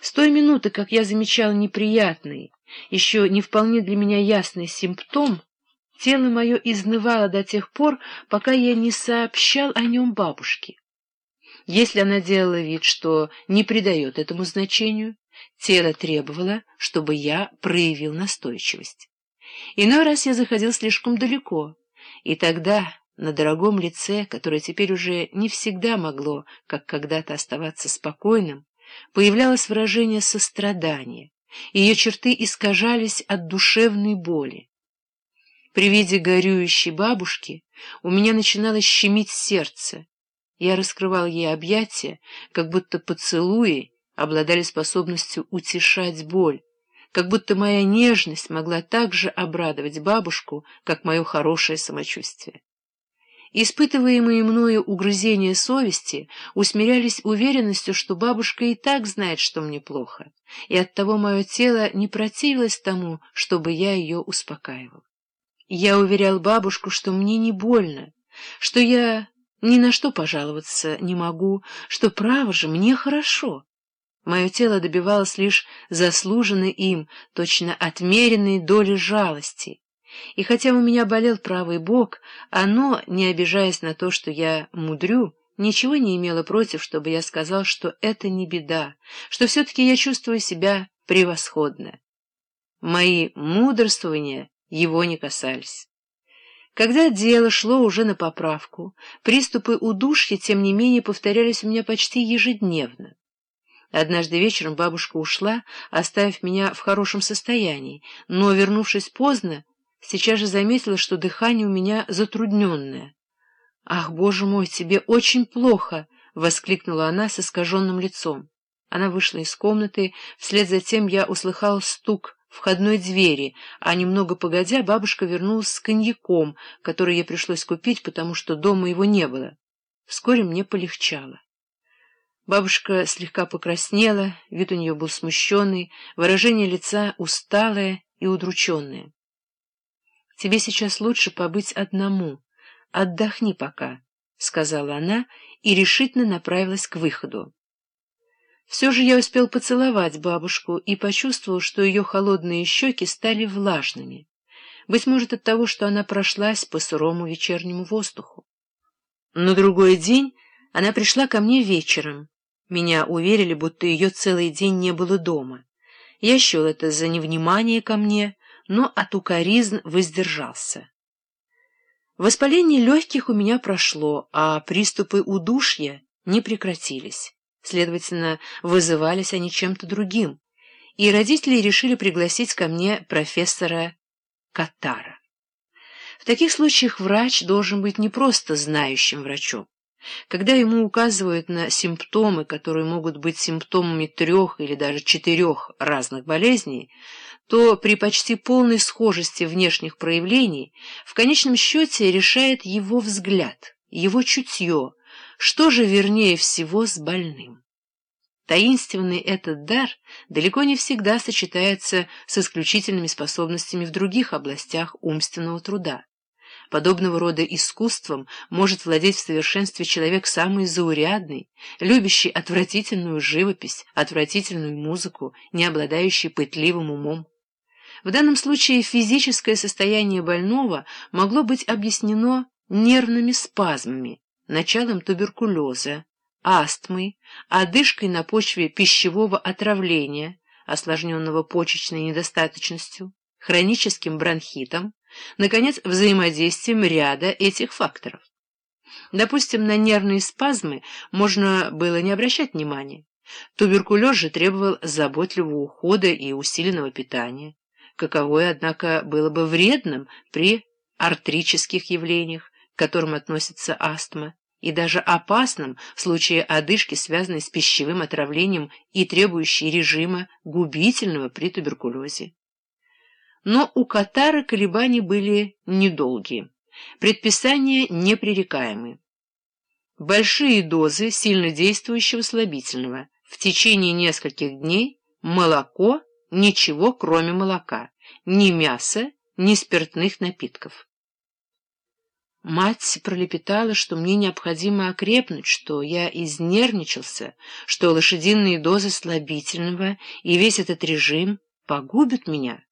С той минуты, как я замечал неприятный, еще не вполне для меня ясный симптом, тело мое изнывало до тех пор, пока я не сообщал о нем бабушке. Если она делала вид, что не придает этому значению, тело требовало, чтобы я проявил настойчивость. Иной раз я заходил слишком далеко, и тогда на дорогом лице, которое теперь уже не всегда могло, как когда-то, оставаться спокойным, появлялось выражение сострадания, ее черты искажались от душевной боли. При виде горюющей бабушки у меня начинало щемить сердце. Я раскрывал ей объятия, как будто поцелуи обладали способностью утешать боль, как будто моя нежность могла так же обрадовать бабушку, как мое хорошее самочувствие. Испытываемые мною угрызения совести усмирялись уверенностью, что бабушка и так знает, что мне плохо, и оттого мое тело не противилось тому, чтобы я ее успокаивал. Я уверял бабушку, что мне не больно, что я ни на что пожаловаться не могу, что, право же, мне хорошо. Мое тело добивалось лишь заслуженной им, точно отмеренной доли жалости, и хотя у меня болел правый бок, оно, не обижаясь на то, что я мудрю, ничего не имело против, чтобы я сказал, что это не беда, что все-таки я чувствую себя превосходно. Мои мудрствования его не касались. Когда дело шло уже на поправку, приступы удушья, тем не менее, повторялись у меня почти ежедневно. Однажды вечером бабушка ушла, оставив меня в хорошем состоянии, но, вернувшись поздно, сейчас же заметила, что дыхание у меня затрудненное. «Ах, боже мой, тебе очень плохо!» — воскликнула она с искаженным лицом. Она вышла из комнаты, вслед за тем я услыхал стук входной двери, а немного погодя бабушка вернулась с коньяком, который ей пришлось купить, потому что дома его не было. Вскоре мне полегчало. Бабушка слегка покраснела, вид у нее был смущенный, выражение лица усталое и удрученное. Тебе сейчас лучше побыть одному. Отдохни пока, — сказала она и решительно направилась к выходу. Все же я успел поцеловать бабушку и почувствовал, что ее холодные щеки стали влажными. Быть может, от того, что она прошлась по сырому вечернему воздуху. На другой день она пришла ко мне вечером. Меня уверили, будто ее целый день не было дома. Я счел это за невнимание ко мне, но от укоризн воздержался. Воспаление легких у меня прошло, а приступы удушья не прекратились. Следовательно, вызывались они чем-то другим, и родители решили пригласить ко мне профессора Катара. В таких случаях врач должен быть не просто знающим врачом. Когда ему указывают на симптомы, которые могут быть симптомами трех или даже четырех разных болезней, то при почти полной схожести внешних проявлений в конечном счете решает его взгляд, его чутье, что же вернее всего с больным. Таинственный этот дар далеко не всегда сочетается с исключительными способностями в других областях умственного труда. Подобного рода искусством может владеть в совершенстве человек самый заурядный, любящий отвратительную живопись, отвратительную музыку, не обладающий пытливым умом. В данном случае физическое состояние больного могло быть объяснено нервными спазмами, началом туберкулеза, астмой, одышкой на почве пищевого отравления, осложненного почечной недостаточностью, хроническим бронхитом, наконец, взаимодействием ряда этих факторов. Допустим, на нервные спазмы можно было не обращать внимания. Туберкулез же требовал заботливого ухода и усиленного питания каковое, однако, было бы вредным при артрических явлениях, к которым относится астма, и даже опасным в случае одышки, связанной с пищевым отравлением и требующей режима губительного при туберкулезе. Но у Катара колебания были недолгие, предписания непререкаемы. Большие дозы сильнодействующего слабительного в течение нескольких дней молоко Ничего, кроме молока, ни мяса, ни спиртных напитков. Мать пролепетала, что мне необходимо окрепнуть, что я изнервничался, что лошадиные дозы слабительного и весь этот режим погубят меня.